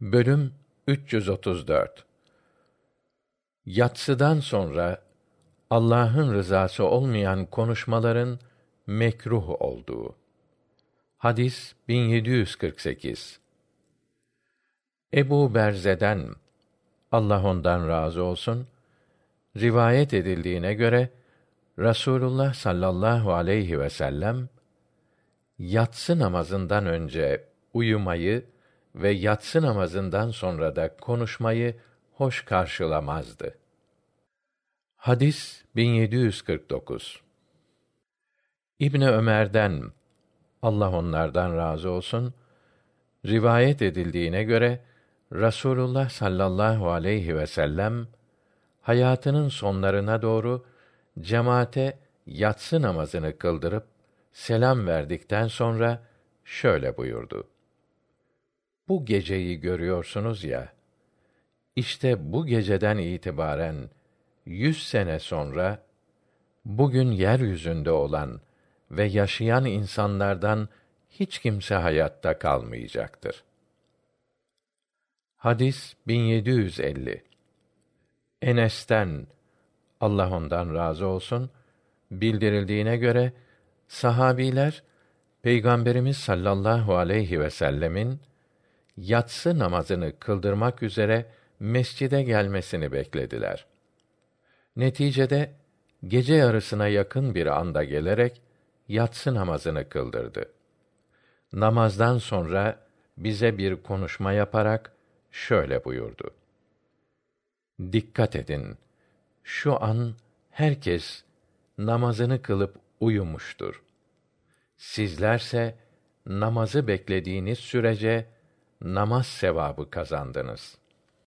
Bölüm 334 Yatsıdan sonra Allah'ın rızası olmayan konuşmaların mekruh olduğu. Hadis 1748. Ebu Berze'den Allah ondan razı olsun rivayet edildiğine göre Rasulullah sallallahu aleyhi ve sellem yatsı namazından önce uyumayı ve yatsı namazından sonra da konuşmayı hoş karşılamazdı. Hadis 1749. İbni Ömer'den Allah onlardan razı olsun rivayet edildiğine göre Rasulullah sallallahu aleyhi ve sellem hayatının sonlarına doğru cemaate yatsı namazını kıldırıp selam verdikten sonra şöyle buyurdu: Bu geceyi görüyorsunuz ya, işte bu geceden itibaren yüz sene sonra bugün yeryüzünde olan ve yaşayan insanlardan hiç kimse hayatta kalmayacaktır. Hadis 1750 Enes'ten Allah ondan razı olsun bildirildiğine göre sahabiler Peygamberimiz sallallahu aleyhi ve sellemin yatsı namazını kıldırmak üzere mescide gelmesini beklediler. Neticede gece yarısına yakın bir anda gelerek yatsı namazını kıldırdı. Namazdan sonra bize bir konuşma yaparak şöyle buyurdu: Dikkat edin. Şu an herkes namazını kılıp uyumuştur. Sizlerse namazı beklediğiniz sürece namaz sevabı kazandınız.''